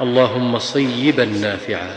اللهم صيبا نافعا.